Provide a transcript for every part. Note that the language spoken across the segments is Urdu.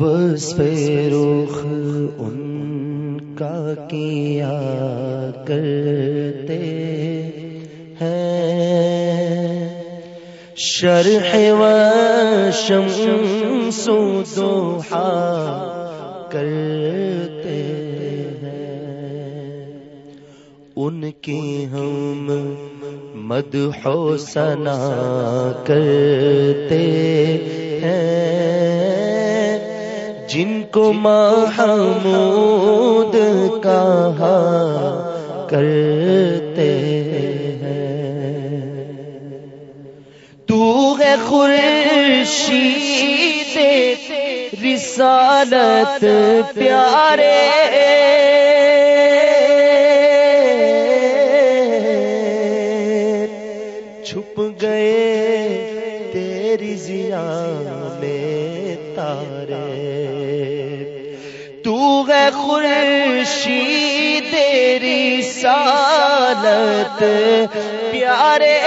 رخ ان کا کیا کرتے ہیں۔ شرح و شمس و دوحا کرتے ہیں۔ ان کی ہم مد ہو سنا کرتے ہیں۔ جن کو محمود کہا کرتے ہیں۔ تو ہے خورشید رسالت پیارے۔ ہے خورشی تیری سالت، پیارے۔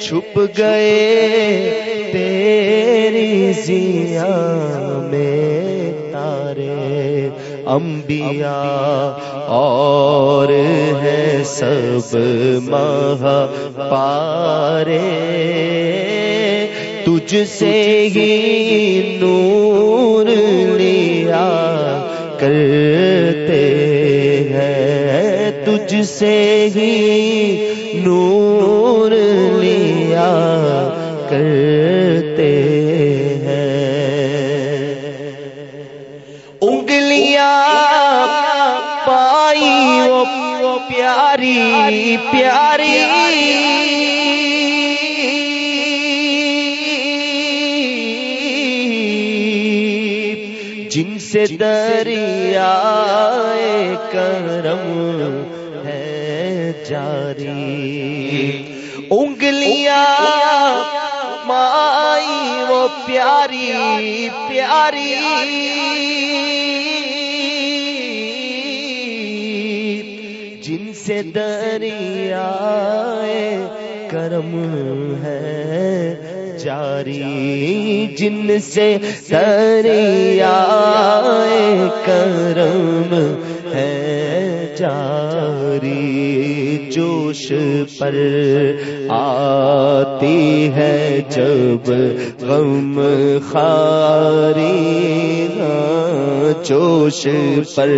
چھپ گئے تیری زیا میں تارے۔ انبیاء اور ہے سب مہا پارے۔ تجھ سے ہی نور لیا کرتے ہیں، تجھ سے ہی نور لیا کرتے ہیں۔ انگلیاں پائی، وہ پیاری پیاری سے دریا کرم ہے جاری۔ انگلیاں مائی، وہ پیاری پیاری۔ جن سے دریا کرم ہے جاری، جن سے دریا کرم ہے جاری، جوش پر آتی ہے جب غم خاری جوش پر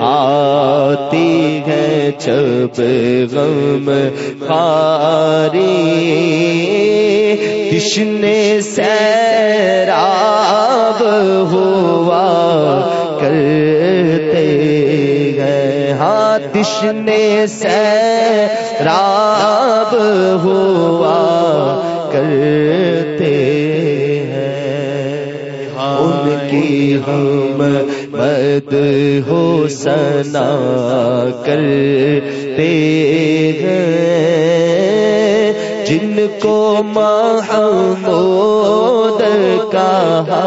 آتی ہے جب غم خاری کشن سیراب ہوا کرتے گئے۔ ہاں دشن سیراب ہوا کرتے ہیں ان کی ہم مد ہو سنا کرتے ہیں جن کو محمود کہا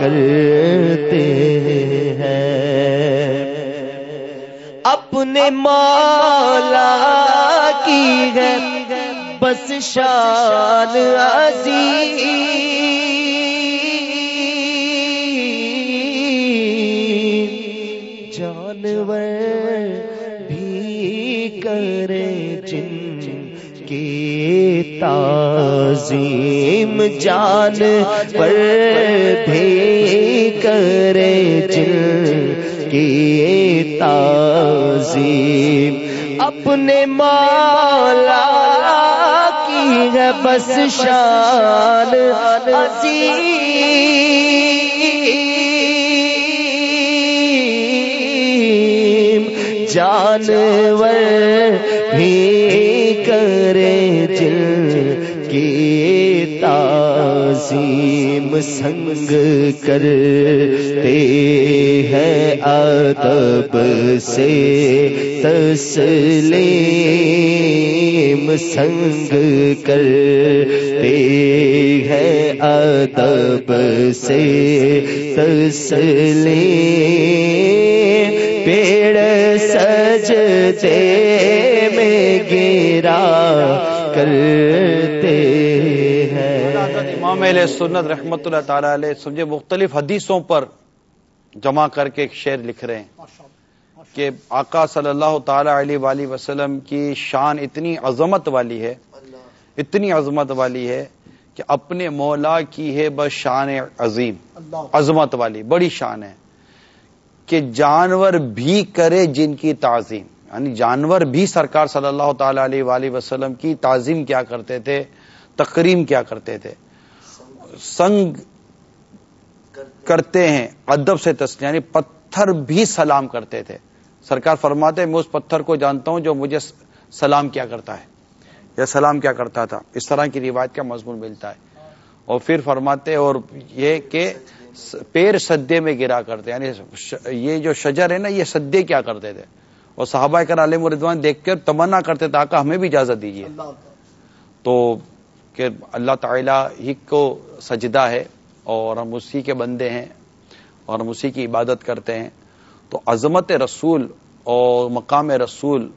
کرتے ہیں۔ اپنے مالا کی ہے بس شان عزیز جانور بھی کرے جن کی تعظیم جان پر بھی کرے جن کی تعظیم اپنے مالا کی ہے بس شان عظیم۔ جانور بھی کرے تعظیم سنگ کرتے ہیں ادب سے تسلیم سنگ کرتے ہیں ادب سے تسلیم پیڑ سجتے میں گرا کرتے ہیں امام علیہ سنت رحمت اللہ تعالی علیہ سمجھے مختلف حدیثوں پر جمع کر کے ایک شعر لکھ رہے ہیں کہ آقا صلی اللہ تعالی علیہ وآلہ وسلم کی شان اتنی عظمت والی ہے، اتنی عظمت والی ہے کہ اپنے مولا کی ہے بس شان عظیم، عظمت والی، بڑی شان ہے کہ جانور بھی کرے جن کی تعظیم۔ یعنی جانور بھی سرکار صلی اللہ تعالی علیہ وآلہ وسلم کی تعظیم کیا کرتے تھے، تقریم کیا کرتے تھے۔ سنگ کرتے ہیں ادب سے تسلیم یعنی پتھر بھی سلام کرتے تھے۔ سرکار فرماتے ہیں میں اس پتھر کو جانتا ہوں جو مجھے سلام کیا کرتا ہے۔ یا سلام کیا کرتا تھا۔ اس طرح کی روایت کا مضمون ملتا ہے۔ اور پھر فرماتے اور یہ کہ پیر سدے میں گرا کرتے یعنی یہ جو شجر ہے نا یہ سدے کیا کرتے تھے۔ اور صحابہ کر عالم ردوان دیکھ کر تمنا کرتے تھے آقا ہمیں بھی اجازت دیجیے تو کہ اللہ تعالی ہی کو سجدہ ہے اور ہم اسی کے بندے ہیں اور ہم اسی کی عبادت کرتے ہیں۔ تو عظمت رسول اور مقام رسول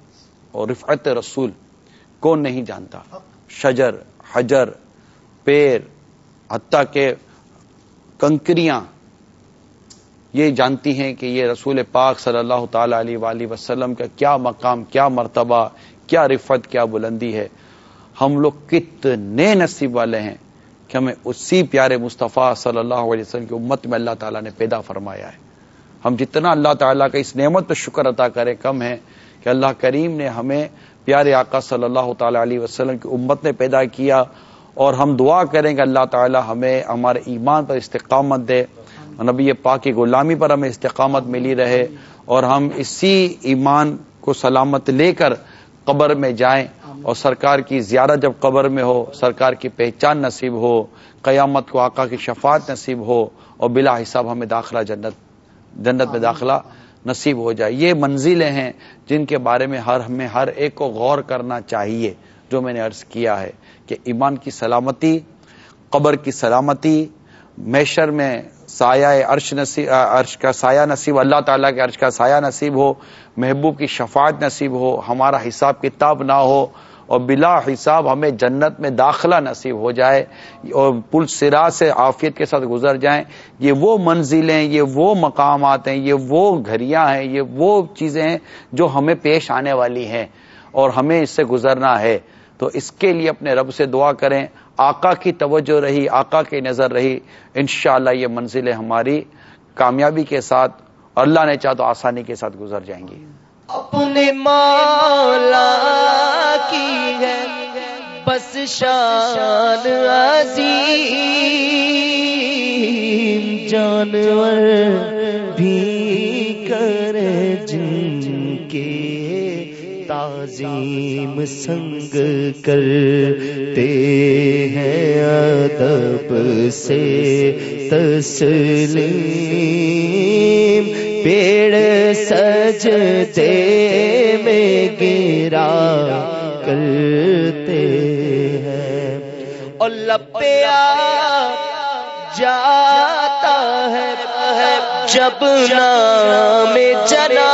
اور رفعت رسول کون نہیں جانتا؟ شجر، حجر، پیر، حتیٰ کہ کنکریاں۔ یہ جانتی ہیں کہ یہ رسول پاک صلی اللہ تعالی علیہ وآلہ وسلم کا کیا مقام، کیا مرتبہ، کیا رفت کیا بلندی ہے۔ ہم لوگ کتنے نصیب والے ہیں کہ ہمیں اسی پیارے مصطفیٰ صلی اللہ علیہ وسلم کی امت میں اللہ تعالیٰ نے پیدا فرمایا ہے۔ ہم جتنا اللہ تعالیٰ کا اس نعمت پہ شکر عطا کریں کم ہے کہ اللہ کریم نے ہمیں پیارے آقا صلی اللہ تعالی علیہ وسلم کی امت نے پیدا کیا اور ہم دعا کریں کہ اللہ تعالی ہمیں ہمارے ایمان پر استقامت دے، نبی پاک کی غلامی پر ہمیں استقامت ملی رہے اور ہم اسی ایمان کو سلامت لے کر قبر میں جائیں اور سرکار کی زیارت جب قبر میں ہو سرکار کی پہچان نصیب ہو قیامت کو آقا کی شفاعت نصیب ہو اور بلا حساب ہمیں داخلہ جنت جنت میں داخلہ نصیب ہو جائے۔ یہ منزلیں ہیں جن کے بارے میں ہر ہمیں ہر ایک کو غور کرنا چاہیے جو میں نے عرض کیا ہے کہ ایمان کی سلامتی قبر کی سلامتی میشر میں سایہ عرش نصیب عرش کا سایہ نصیب، اللہ تعالیٰ کے عرش کا سایہ نصیب ہو، محبوب کی شفاعت نصیب ہو، ہمارا حساب کتاب نہ ہو، اور بلا حساب ہمیں جنت میں داخلہ نصیب ہو جائے، اور پل سرا سے عافیت کے ساتھ گزر جائیں، یہ وہ منزلیں، یہ وہ مقامات ہیں، یہ وہ گھریاں ہیں، یہ وہ چیزیں ہیں جو ہمیں پیش آنے والی ہیں، اور ہمیں اس سے گزرنا ہے۔ تو اس کے لیے اپنے رب سے دعا کریں۔ آقا کی توجہ رہی، آقا کی نظر رہی، انشاءاللہ یہ منزلیں ہماری کامیابی کے ساتھ اللہ نے چاہ تو آسانی کے ساتھ گزر جائیں گی۔ اپنے مولا کی ہے، بس شان عظیم جانور بھی۔ تعظیم سنگ کرتے ہیں ادب سے تسلیم، پیڑ سجدے میں گرا کرتے ہیں۔ اور لپیا جاتا ہے جب نام چنا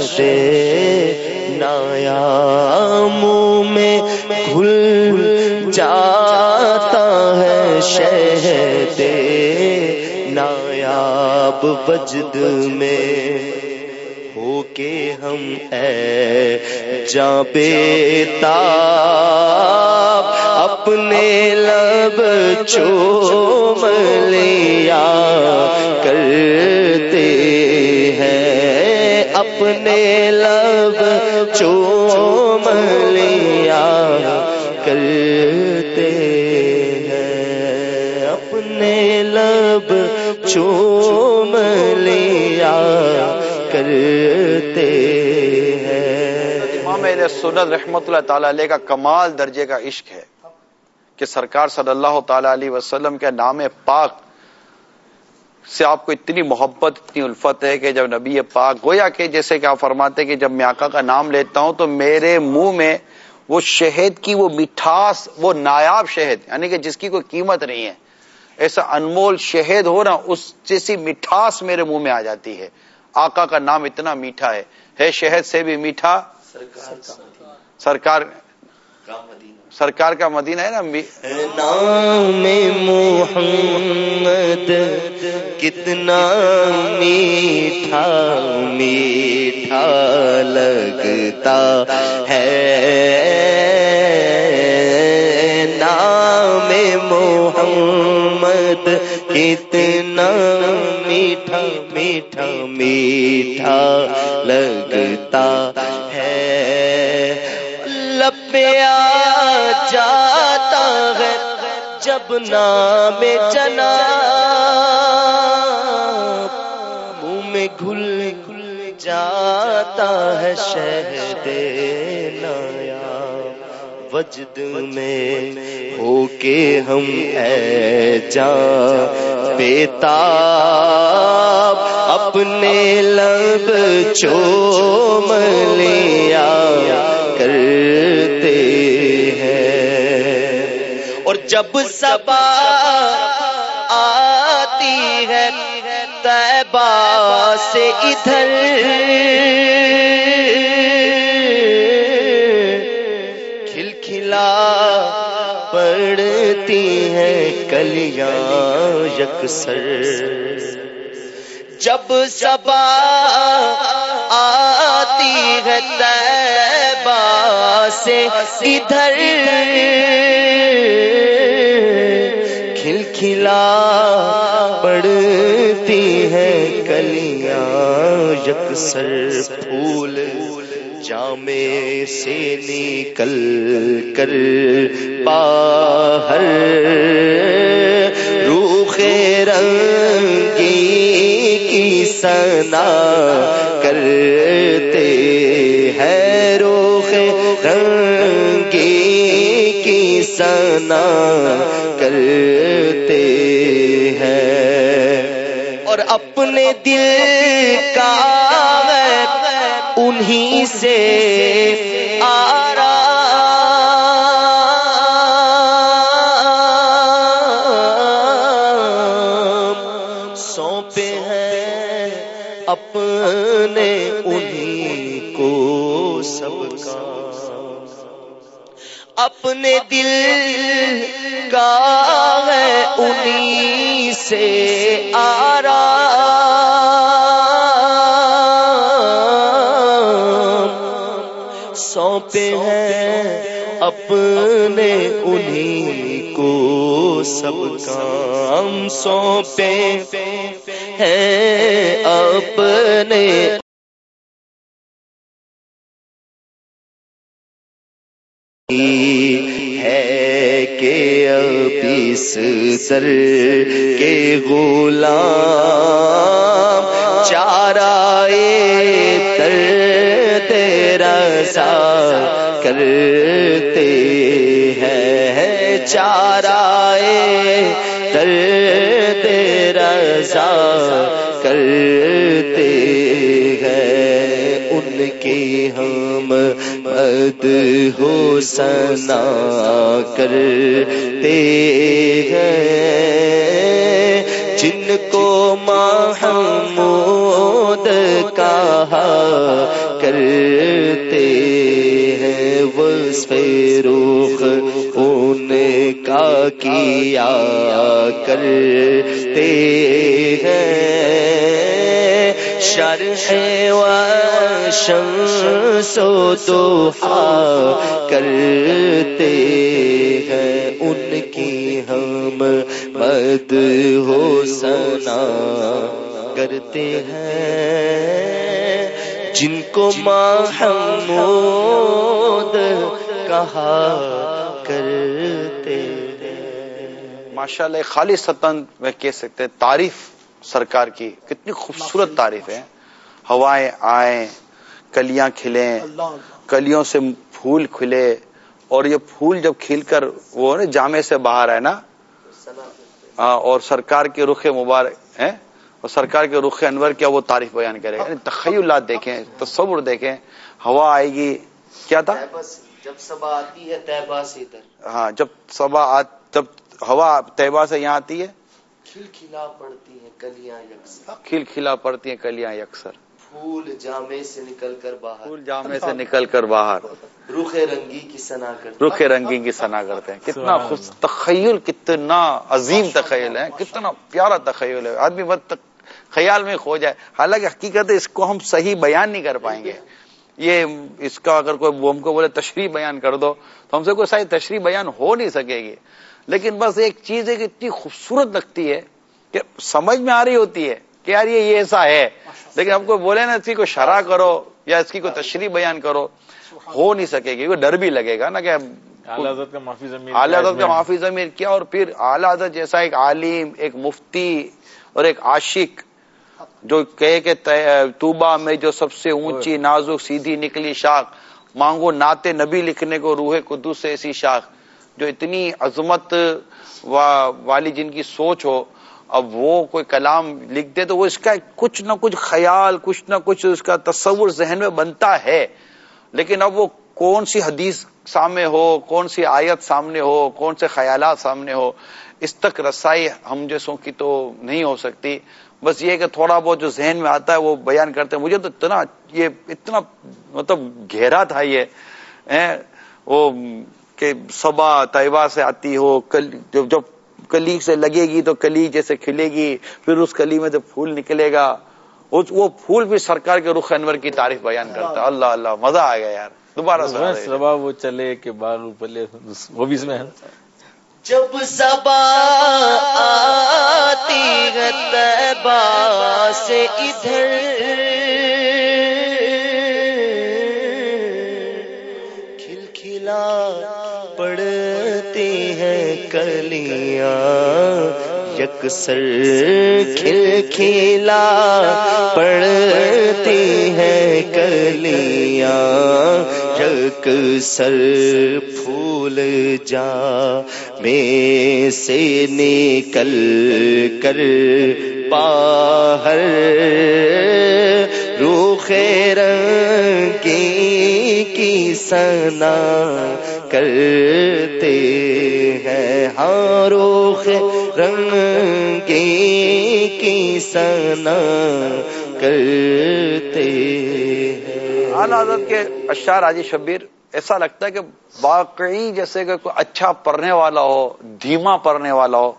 شہر نایا منہ میں گھل جاتا ہے شہد نایاب بجد میں۔ ہو کے ہم اے جا بیتا اپنے لب چوم لیا۔ کرتے اپنے لب چوم لیا کرتے ہیں۔ اپنے لب چوم لیا کرتے ہیں۔ امام سنت رحمت اللہ تعالی علیہ کا کمال درجے کا عشق ہے کہ سرکار صلی اللہ تعالی علیہ وسلم کے نام پاک سے آپ کو اتنی محبت اتنی الفت ہے کہ جب نبی پاک گویا کہ جیسے کہ آپ فرماتے کہ جب میں آقا کا نام لیتا ہوں تو میرے منہ میں وہ شہد کی وہ مٹھاس وہ نایاب شہد یعنی کہ جس کی کوئی قیمت نہیں ہے ایسا انمول شہد ہو نا اس جیسی مٹھاس میرے منہ میں آ جاتی ہے۔ آقا کا نام اتنا میٹھا ہے۔ ہے شہد سے بھی میٹھا؟ سرکار سرکار سرکار کا مدینہ ہے نا نام محمد، کتنا میٹھا میٹھا لگتا ہے۔ نام محمد، کتنا میٹھا میٹھا میٹھا لگتا ہے۔ لپیا جاتا ہے جب نام جنا منہ میں گھل گھل جاتا ہے شہد نایا وجد میں ہو کے ہم اے جان بیتا اپنے لب چوم لیا۔ جب سبا آتی ہے تیبا سے ادھر۔ کھل کھلا پڑتی ہیں کلیاں یکسر۔ جب سبا آتی ہے تیبا سے ادھر۔ کھلا پڑتی ہیں کلیاں یکسر پھول، جامے سے نکل کر باہر۔ روخ رنگی کی سنا کرتے ہیں روخ رنگی کی سنا کرتے ہیں۔ اور اپنے دل کا انہی سے آرام سونپے ہیں اپنے انہی کو سب کا۔ اپنے دل کا ہے انہی سے آرام۔ سونپے ہیں اپنے انہی کو سب کام سونپے ہیں اپنے ہے کہ اب اس سر کے غلام چارہ تر تیرا سا کرتے ہیں۔ چارہ تر تیرا سا کرتے مد ہو سنا کرتے ہیں۔ جن کو محمود کہا کرتے ہیں، وصف روخ ان کا کیا کرتے ہیں۔ شرح و شمس و دوحا کرتے ہیں ان کی ہم مد ہو سنا کرتے ہیں جن کو محمود کہا کرتے ہیں ماشاء اللہ خالی ستن میں کہہ سکتے ہیں، تعریف سرکار کی کتنی خوبصورت تعریف ہے۔ ہوائیں آئیں کلیاں کھلیں کلیوں سے پھول کھلے۔ اور یہ پھول جب کھل کر وہ جامع سے باہر ہے نا ہاں اور سرکار کے رخ مبارک ہیں اور سرکار کے رخ انور کیا وہ تعریف بیان کرے۔ یعنی تخیلات دیکھیں تصور دیکھیں ہوا آئے گی کیا تھا؟ جب سبا آتی ہے تیبا سے ادھر۔ ہاں جب آ- جب ہوا طیبہ سے یہاں آتی ہے کھل کھلا پڑتی ہیں کلیاں یکسر۔ کھل کھلا پڑتی ہیں کلیاں یکسر۔ پھول جامے سے نکل کر باہر۔ پھول جامے سے نکل کر باہر۔ رخ رنگی کی سنا کرتے رخ رنگی کی سنا کرتے ہیں۔ کتنا خوش تخیل کتنا عظیم تخیل ہے۔ کتنا پیارا تخیل ہے۔ آدمی بس خیال میں کھو جائے۔ حالانکہ حقیقت ہے اس کو ہم صحیح بیان نہیں کر پائیں گے۔ یہ اس کا اگر کوئی ہم کو بولے تشریح بیان کر دو تو ہم سے کوئی صحیح تشریح بیان ہو نہیں سکے گی۔ لیکن بس ایک چیز ہے کہ اتنی خوبصورت لگتی ہے کہ سمجھ میں آ رہی ہوتی ہے کہ یار یہ ایسا ہے۔ لیکن ہم کو بولے نا اس کی کوئی شرح کرو یا اس کی کوئی تشریح بیان کرو ہو نہیں سکے گی ڈر بھی لگے گا نا کہ اعلی حضرت کا معافی ضمیر اعلی حضرت کا معافی ضمیر کیا اور پھر اعلی حضرت جیسا ایک عالم ایک مفتی اور ایک عاشق جو کہے کہ توبہ میں جو سب سے اونچی نازک سیدھی نکلی شاخ مانگو ناتے نبی لکھنے کو روح قدوس سے ایسی شاخ۔ جو اتنی عظمت والی جن کی سوچ ہو، اب وہ کوئی کلام لکھ دے تو وہ اس کا کچھ نہ کچھ خیال، کچھ نہ کچھ اس کا تصور ذہن میں بنتا ہے۔ لیکن اب وہ کون سی حدیث سامنے ہو، کون سی آیت سامنے ہو، کون سے خیالات سامنے ہو، اس تک رسائی ہم جیسوں کی تو نہیں ہو سکتی۔ بس یہ کہ تھوڑا بہت جو ذہن میں آتا ہے وہ بیان کرتے ہیں۔ مجھے تو اتنا یہ اتنا مطلب گہرا تھا یہ وہ کہ صبا طیبہ سے آتی ہو جب کلی سے لگے گی تو کلی جیسے کھلے گی پھر اس کلی میں جب پھول نکلے گا۔ وہ پھول بھی سرکار کے رخ انور کی تعریف بیان کرتا ہے۔ اللہ۔ اللہ مزہ آ گیا یار۔ دوبارہ سبا وہ چلے کہ باغ پلے وہ بھی اس میں جب سبا آتی سے ادھر یکسر کھل کھلا پڑتی ہیں کلیاں یکسر پھول جا میں سے نکل کر باہر۔ روخ رنگی کی سنا کرتے ہیں ہاں روخ رنگی کی سنا کرتے ہیں۔ حضرت کے اشار آجی شبیر، ایسا لگتا ہے کہ واقعی جیسے کہ کوئی اچھا پڑھنے والا ہو، دھیما پڑھنے والا ہو،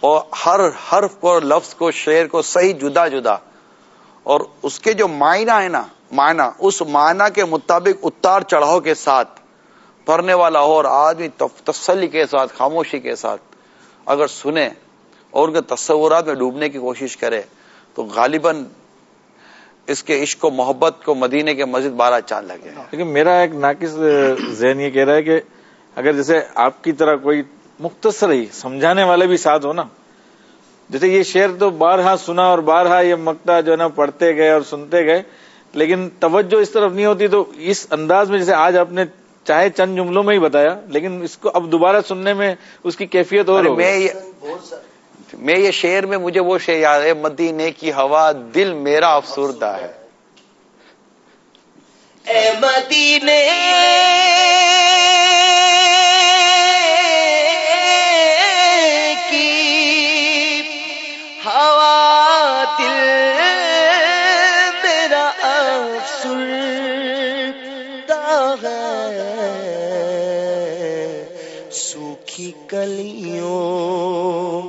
اور ہر حرف کو، لفظ کو، شعر کو صحیح جدا جدا، اور اس کے جو معنی ہے نا، معنی، اس معنی کے مطابق اتار چڑھاؤ کے ساتھ پڑھنے والا ہو اور آدمی تسلی کے ساتھ، خاموشی کے ساتھ اگر سنے اور ان کے تصورات میں ڈوبنے کی کوشش کرے، تو غالباً اس کے عشق و محبت کو مدینے کے مسجد بارہ چاند لگے لیکن میرا ایک ناقص ذہن یہ کہہ رہا ہے کہ اگر جیسے آپ کی طرح کوئی مختصر ہی سمجھانے والے بھی ساتھ ہو نا، جیسے یہ شعر تو بارہا سنا اور بارہا یہ مکتا جو ہے نا پڑھتے گئے اور سنتے گئے، لیکن توجہ اس طرف نہیں ہوتی، تو اس انداز میں جیسے آج آپ نے چاہے چند جملوں میں ہی بتایا لیکن اس کو اب دوبارہ سننے میں اس کی کیفیت اور میں یہ شعر میں مجھے وہ شعر یاد ہے مدینے کی ہوا دل میرا افسردہ ہے۔ اے مدینے کلیوں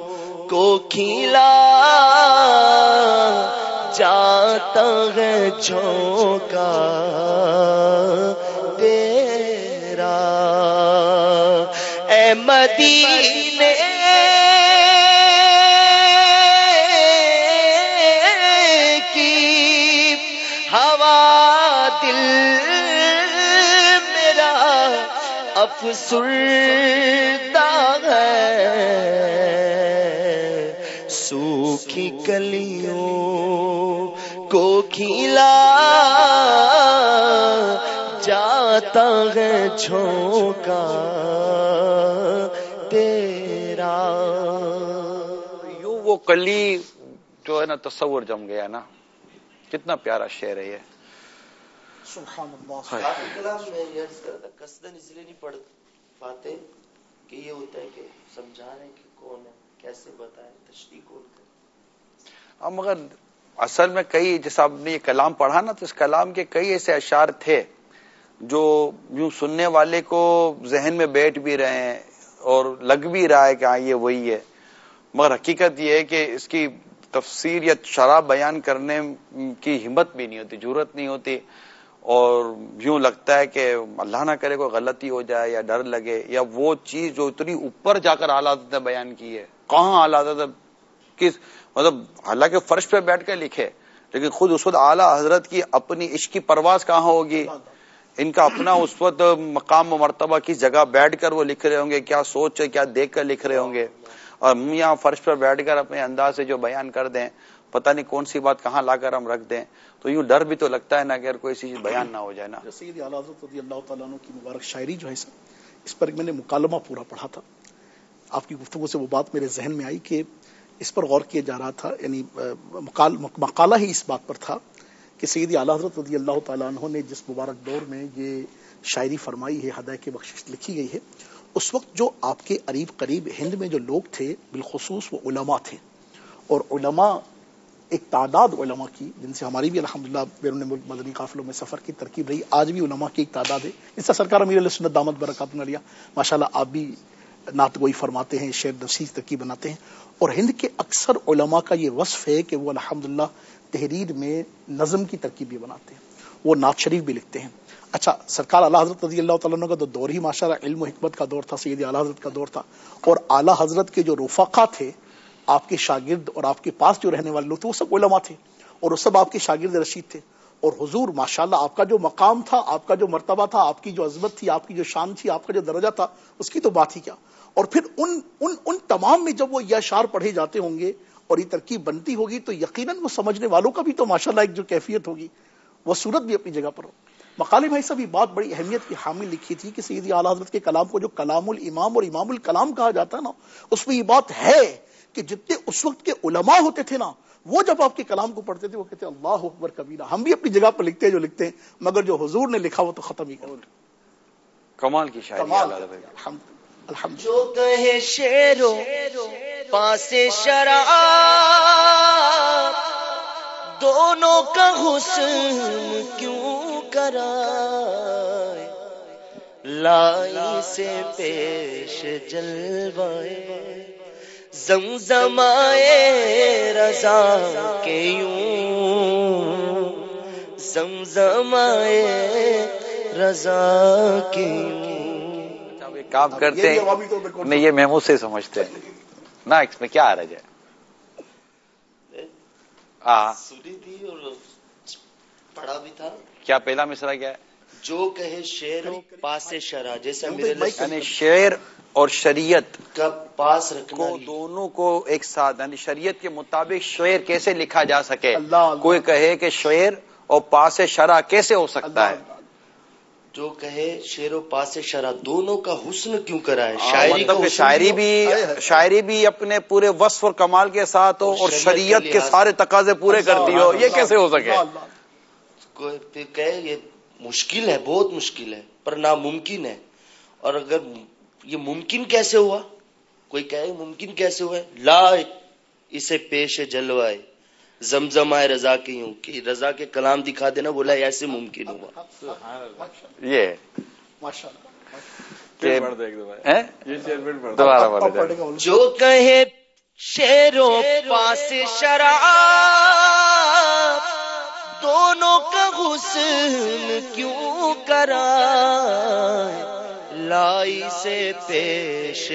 کو کھلا جاتا ہے جھونکا تیرا۔ اے مدینے۔ کی ہوا دل میرا افسردہ کلیوں کو کھلا جاتا ہے جھونکا تیرا یوں وہ کلی جو ہے نا تصور جم گیا نا کتنا پیارا شعر ہے یہ۔ کلام میں یہ عرض کرا تھا اس لیے نہیں پڑھ پاتے کہ یہ ہوتا ہے کہ سمجھانے کہ کون ہے کیسے بتائیں تشریح کون کرے۔ اب مگر اصل میں کئی جیسا آپ نے یہ کلام پڑھا نا تو اس کلام کے کئی ایسے اشعار تھے جو یوں سننے والے کو ذہن میں بیٹھ بھی رہے ہیں اور لگ بھی رہا ہے کہ ہاں یہ وہی ہے۔ مگر حقیقت یہ ہے کہ اس کی تفسیر یا شراب بیان کرنے کی ہمت بھی نہیں ہوتی ضرورت نہیں ہوتی۔ اور یوں لگتا ہے کہ اللہ نہ کرے کوئی غلطی ہو جائے یا ڈر لگے، یا وہ چیز جو اتنی اوپر جا کر اعلیٰ نے بیان کی ہے، کہاں اعلیٰ کس مطلب حالانکہ فرش پہ بیٹھ کے لکھے، لیکن خود اس وقت اعلیٰ حضرت کی اپنی عشق کی پرواز کہاں ہوگی؟ ان کا اپنا اس وقت مقام و مرتبہ کس جگہ بیٹھ کر وہ لکھ رہے ہوں گے؟ کیا سوچ کیا دیکھ کر لکھ رہے ہوں گے؟ اور ہم یہاں فرش پر بیٹھ کر اپنے انداز سے جو بیان کر دیں، پتہ نہیں کون سی بات کہاں لا کر ہم رکھ دیں۔ تو یوں ڈر بھی تو لگتا ہے نا اگر کوئی چیز بیان نہ ہو جائے نا۔ سید حضرت رضی اللہ تعالیٰ عنہ کی مبارک شاعری جو ہے سر، اس پر میں نے مکالمہ پورا پڑھا تھا۔ آپ کی گفتگو سے وہ بات میرے ذہن میں آئی کہ اس پر غور کیا جا رہا تھا یعنی مقالہ ہی اس بات پر تھا کہ سید اعلیٰ حضرت رضی اللہ تعالیٰ عنہ نے جس مبارک دور میں یہ شاعری فرمائی ہے ہدایت کی بخش لکھی گئی ہے، اس وقت جو آپ کے قریب قریب ہند میں جو لوگ تھے، بالخصوص وہ علماء تھے۔ اور علماء، ایک تعداد علماء کی، جن سے ہماری بھی الحمدللہ بیرون ملک مدنی قافلوں میں سفر کی ترکیب رہی، آج بھی علماء کی ایک تعداد ہے۔ اس سے سرکار امیر علیہ سنت دامت برکات لیا۔ ماشاء اللہ آپ بھی نعت گوئی فرماتے ہیں، شعر نفسیز ترکیب بناتے ہیں۔ اور ہند کے اکثر علماء کا یہ وصف ہے کہ وہ الحمدللہ تحریر میں نظم کی ترکیب بھی بناتے ہیں۔ وہ نعت شریف بھی لکھتے ہیں۔ اچھا سرکار اعلیٰ حضرت رضی اللہ تعالیٰ کا تو دور ہی ماشاء اللہ علم و حکمت کا دور تھا، سید اعلیٰ حضرت کا دور تھا۔ اور اعلیٰ حضرت کے جو رفقا تھے، آپ کے شاگرد اور آپ کے پاس جو رہنے والے لوگ تھے، وہ سب علماء تھے۔ اور وہ سب آپ کے شاگرد رشید تھے۔ اور حضور ماشاء اللہ آپ کا جو مقام تھا، آپ کا جو مرتبہ تھا، آپ کی جو عظمت تھی، آپ کی جو شان تھی، آپ کا جو درجہ تھا، اس کی تو بات ہی کیا؟ اور پھر ان ان ان تمام میں جب وہ یہ اشار پڑھے جاتے ہوں گے اور یہ ترکیب بنتی ہوگی، تو یقیناً وہ سمجھنے والوں کا بھی تو ماشاء اللہ ایک جو کیفیت ہوگی، وہ صورت بھی اپنی جگہ پر ہو۔ مقالی بھائی صاحب، یہ بات بڑی اہمیت کی حامل لکھی تھی کہ سیدی اعلیٰ حضرت کے کلام کو جو کلام الامام اور امام الکلام کہا جاتا ہے نا، اس میں یہ بات ہے کہ جتنے اس وقت کے علماء ہوتے تھے نا وہ جب آپ کے کلام کو پڑھتے تھے وہ کہتے اللہ اکبر کبیرہ۔ ہم بھی اپنی جگہ پر لکھتے ہیں جو لکھتے ہیں مگر جو حضور نے لکھا وہ تو ختم ہی کر کمال کی شاعری جو کہے شیرو پاس شراب دونوں کا حسن کیوں کرا لائی سے پیش جلوائے۔ زمزمائے رضا کے یوں زمزمائے رضا کے یوں۔ کام کرتے ہیں نہیں یہ محمود سے سمجھتے ہیں۔ نہ اس میں کیا آ رہا ہے سنی تھی اور پڑھا بھی تھا۔ کیا پہلا مصرا کیا ہے؟ جو کہے شعر پاس شرح جیسے شعر اور شریعت کا پاس کو دونوں کو ایک ساتھ یعنی شریعت کے مطابق شعر کیسے لکھا جا سکے؟ اللہ کوئی کہے کہ شعر اور پاس شرح کیسے ہو سکتا ہے؟ جو کہے شعر و پاس شرح دونوں کا حسن کیوں کرا ہے شاعری مطلب کہ شاعری بھی شاعری۔ بھی اپنے پورے وصف اور کمال کے ساتھ ہو اور شریعت کے سارے تقاضے پورے کرتی ہو یہ کیسے ہو سکے؟ یہ مشکل ہے بہت مشکل ہے پر ناممکن ہے۔ اور اگر یہ ممکن کیسے ہوا؟ کوئی کہے ممکن کیسے ہوا؟ لا اسے پیش جلوائے۔ زمزمائے رضا کی یوں کہ رضا کے کلام دکھا دینا بولا ایسے ممکن ہوا۔ یہ دوبارہ۔ جو کہے شیرو پاس شراب دونوں کا حسن کیوں کرا لائی سے پیش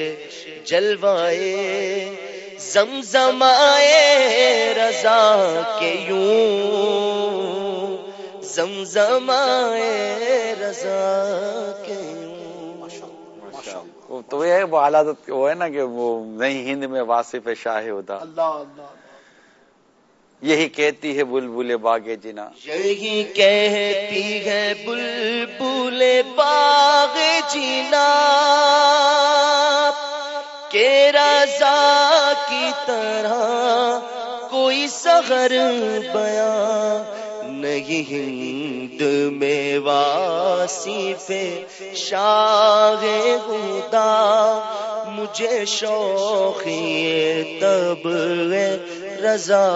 جلوائے زمزمائے رضا کے یوں زمزمائے رضا کے یوں۔ تو یہ وہ حضرت وہ ہے نا کہ وہ نہیں ہند میں واصف شاہ ہوتا۔ اللہ اللہ۔ یہی کہتی ہے بلبل باغ جنا۔ یہی کہتی ہے بلبل باغ جینا کہ رضا کی طرح کوئی سغر بیان نہیں، ہند میں واصف شاہ خدا۔ مجھے شوقی تب رضا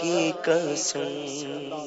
کی قسم۔